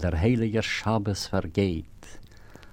der heilige Schabes vergeht.